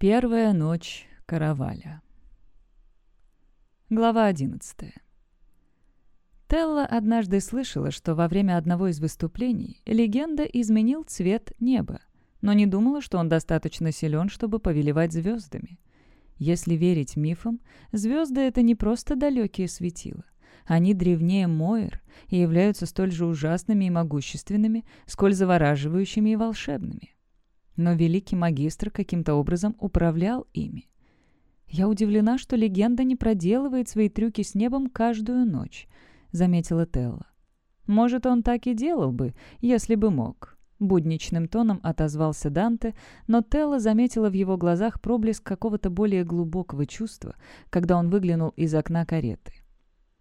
Первая ночь караваля. Глава 11. Телла однажды слышала, что во время одного из выступлений легенда изменил цвет неба, но не думала, что он достаточно силен, чтобы повелевать звездами. Если верить мифам, звезды — это не просто далекие светила. Они древнее Моэр и являются столь же ужасными и могущественными, сколь завораживающими и волшебными. Но великий магистр каким-то образом управлял ими. «Я удивлена, что легенда не проделывает свои трюки с небом каждую ночь», — заметила Телла. «Может, он так и делал бы, если бы мог», — будничным тоном отозвался Данте, но Телла заметила в его глазах проблеск какого-то более глубокого чувства, когда он выглянул из окна кареты.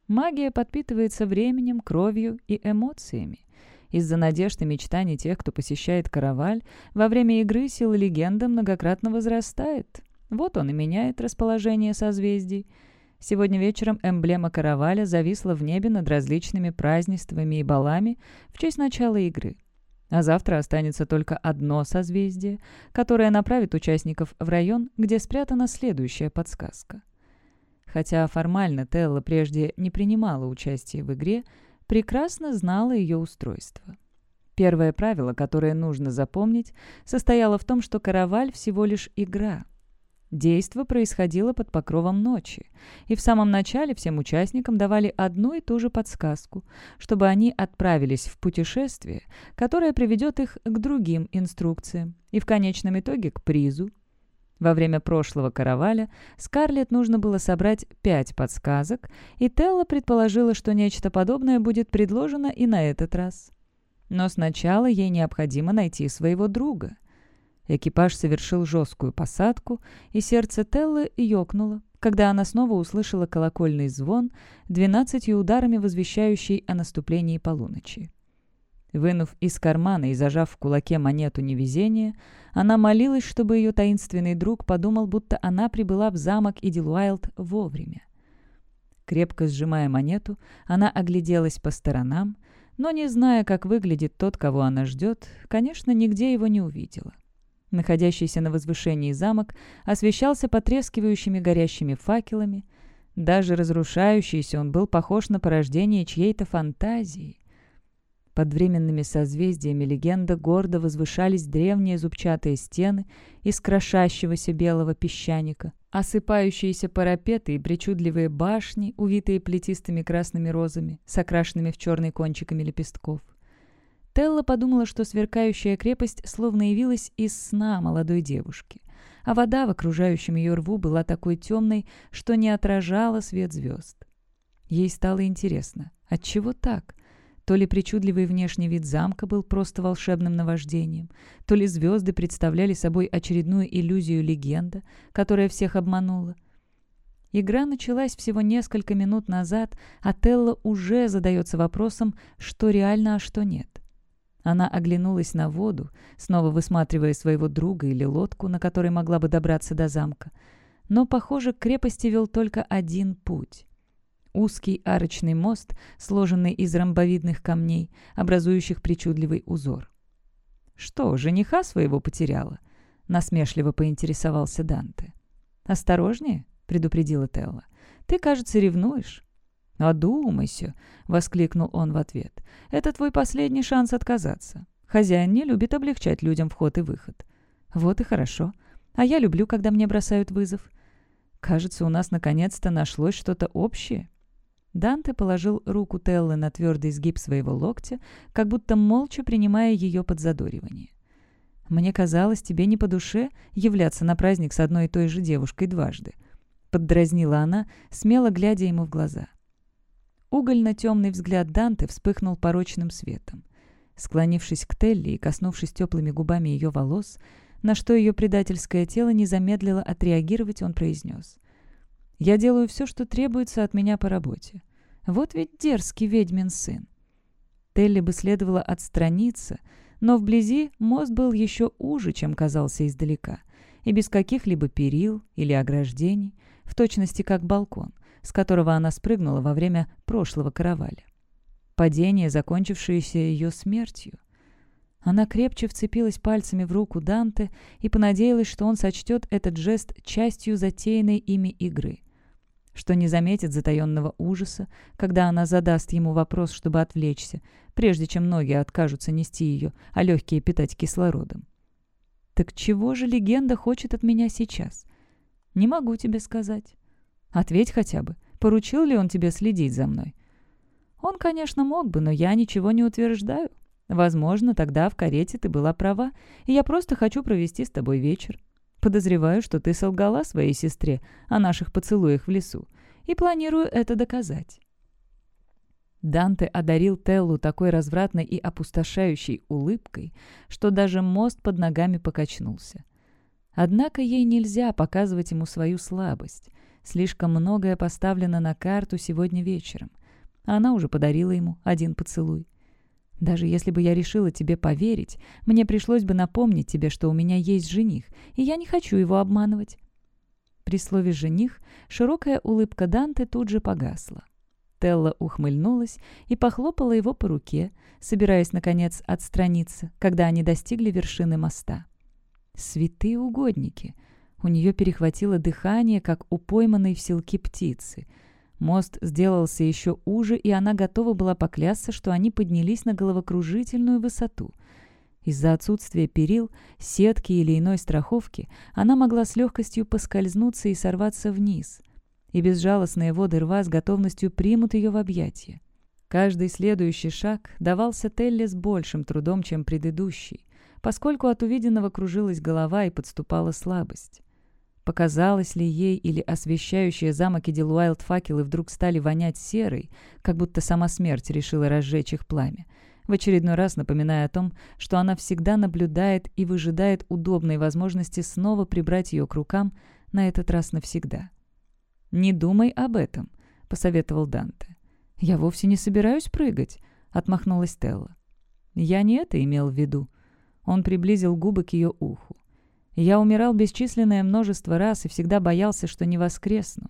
«Магия подпитывается временем, кровью и эмоциями. Из-за надежд и мечтаний тех, кто посещает караваль, во время игры сила легенды многократно возрастает. Вот он и меняет расположение созвездий. Сегодня вечером эмблема караваля зависла в небе над различными празднествами и балами в честь начала игры. А завтра останется только одно созвездие, которое направит участников в район, где спрятана следующая подсказка. Хотя формально Телла прежде не принимала участия в игре, прекрасно знала ее устройство. Первое правило, которое нужно запомнить, состояло в том, что караваль всего лишь игра. Действо происходило под покровом ночи, и в самом начале всем участникам давали одну и ту же подсказку, чтобы они отправились в путешествие, которое приведет их к другим инструкциям и в конечном итоге к призу, во время прошлого караваля Скарлетт нужно было собрать пять подсказок, и Телла предположила, что нечто подобное будет предложено и на этот раз. Но сначала ей необходимо найти своего друга. Экипаж совершил жесткую посадку, и сердце Теллы ёкнуло, когда она снова услышала колокольный звон, двенадцатью ударами возвещающий о наступлении полуночи. Вынув из кармана и зажав в кулаке монету невезения, она молилась, чтобы ее таинственный друг подумал, будто она прибыла в замок Идилуайлд вовремя. Крепко сжимая монету, она огляделась по сторонам, но, не зная, как выглядит тот, кого она ждет, конечно, нигде его не увидела. Находящийся на возвышении замок освещался потрескивающими горящими факелами. Даже разрушающийся он был похож на порождение чьей-то фантазии. Под временными созвездиями легенда гордо возвышались древние зубчатые стены из крошащегося белого песчаника. Осыпающиеся парапеты и причудливые башни, увитые плетистыми красными розами, с окрашенными в черный кончиками лепестков. Телла подумала, что сверкающая крепость словно явилась из сна молодой девушки, а вода в окружающем ее рву была такой темной, что не отражала свет звезд. Ей стало интересно, отчего так? То ли причудливый внешний вид замка был просто волшебным наваждением, то ли звезды представляли собой очередную иллюзию легенда, которая всех обманула. Игра началась всего несколько минут назад, а Телла уже задается вопросом, что реально, а что нет. Она оглянулась на воду, снова высматривая своего друга или лодку, на которой могла бы добраться до замка. Но, похоже, к крепости вел только один путь. Узкий арочный мост, сложенный из ромбовидных камней, образующих причудливый узор. «Что, жениха своего потеряла?» — насмешливо поинтересовался Данте. «Осторожнее», — предупредила Телла. «Ты, кажется, ревнуешь». «Одумайся!» — воскликнул он в ответ. «Это твой последний шанс отказаться. Хозяин не любит облегчать людям вход и выход». «Вот и хорошо. А я люблю, когда мне бросают вызов». «Кажется, у нас наконец-то нашлось что-то общее», Данте положил руку Теллы на твердый сгиб своего локтя, как будто молча принимая ее подзадоривание. «Мне казалось, тебе не по душе являться на праздник с одной и той же девушкой дважды», — поддразнила она, смело глядя ему в глаза. Угольно-темный взгляд Данте вспыхнул порочным светом. Склонившись к Телли и коснувшись теплыми губами ее волос, на что ее предательское тело не замедлило отреагировать, он произнес — я делаю все, что требуется от меня по работе. Вот ведь дерзкий ведьмин сын. Телли бы следовало отстраниться, но вблизи мост был еще уже, чем казался издалека, и без каких-либо перил или ограждений, в точности как балкон, с которого она спрыгнула во время прошлого караваля. Падение, закончившееся ее смертью. Она крепче вцепилась пальцами в руку Данте и понадеялась, что он сочтет этот жест частью затеянной ими игры что не заметит затаенного ужаса, когда она задаст ему вопрос, чтобы отвлечься, прежде чем ноги откажутся нести ее, а легкие питать кислородом. «Так чего же легенда хочет от меня сейчас?» «Не могу тебе сказать». «Ответь хотя бы, поручил ли он тебе следить за мной?» «Он, конечно, мог бы, но я ничего не утверждаю. Возможно, тогда в карете ты была права, и я просто хочу провести с тобой вечер. Подозреваю, что ты солгала своей сестре о наших поцелуях в лесу и планирую это доказать». Данте одарил Теллу такой развратной и опустошающей улыбкой, что даже мост под ногами покачнулся. Однако ей нельзя показывать ему свою слабость. Слишком многое поставлено на карту сегодня вечером. Она уже подарила ему один поцелуй. Даже если бы я решила тебе поверить, мне пришлось бы напомнить тебе, что у меня есть жених, и я не хочу его обманывать». При слове «жених» широкая улыбка Данте тут же погасла. Телла ухмыльнулась и похлопала его по руке, собираясь, наконец, отстраниться, когда они достигли вершины моста. «Святые угодники!» У нее перехватило дыхание, как у пойманной в селки птицы — Мост сделался еще уже, и она готова была поклясться, что они поднялись на головокружительную высоту. Из-за отсутствия перил, сетки или иной страховки она могла с легкостью поскользнуться и сорваться вниз. И безжалостные воды рва с готовностью примут ее в объятия. Каждый следующий шаг давался Телле с большим трудом, чем предыдущий, поскольку от увиденного кружилась голова и подступала слабость. Показалось ли ей или освещающие замок и Дилуайлд факелы вдруг стали вонять серой, как будто сама смерть решила разжечь их пламя, в очередной раз напоминая о том, что она всегда наблюдает и выжидает удобной возможности снова прибрать ее к рукам, на этот раз навсегда. «Не думай об этом», — посоветовал Данте. «Я вовсе не собираюсь прыгать», — отмахнулась Телла. «Я не это имел в виду». Он приблизил губы к ее уху. Я умирал бесчисленное множество раз и всегда боялся, что не воскресну.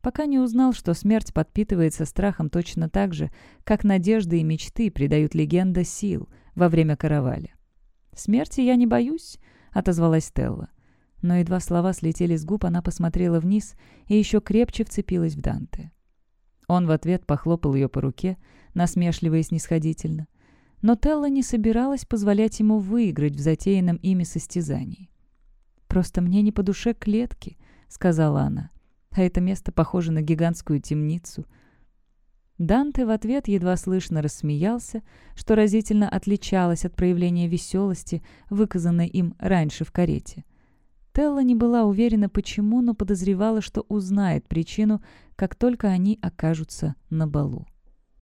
Пока не узнал, что смерть подпитывается страхом точно так же, как надежды и мечты придают легенда сил во время караваля. «Смерти я не боюсь», — отозвалась Стелла. Но едва слова слетели с губ, она посмотрела вниз и еще крепче вцепилась в Данте. Он в ответ похлопал ее по руке, насмешливо и снисходительно. Но Телла не собиралась позволять ему выиграть в затеянном ими состязании. «Просто мне не по душе клетки», — сказала она. «А это место похоже на гигантскую темницу». Данте в ответ едва слышно рассмеялся, что разительно отличалось от проявления веселости, выказанной им раньше в карете. Телла не была уверена, почему, но подозревала, что узнает причину, как только они окажутся на балу.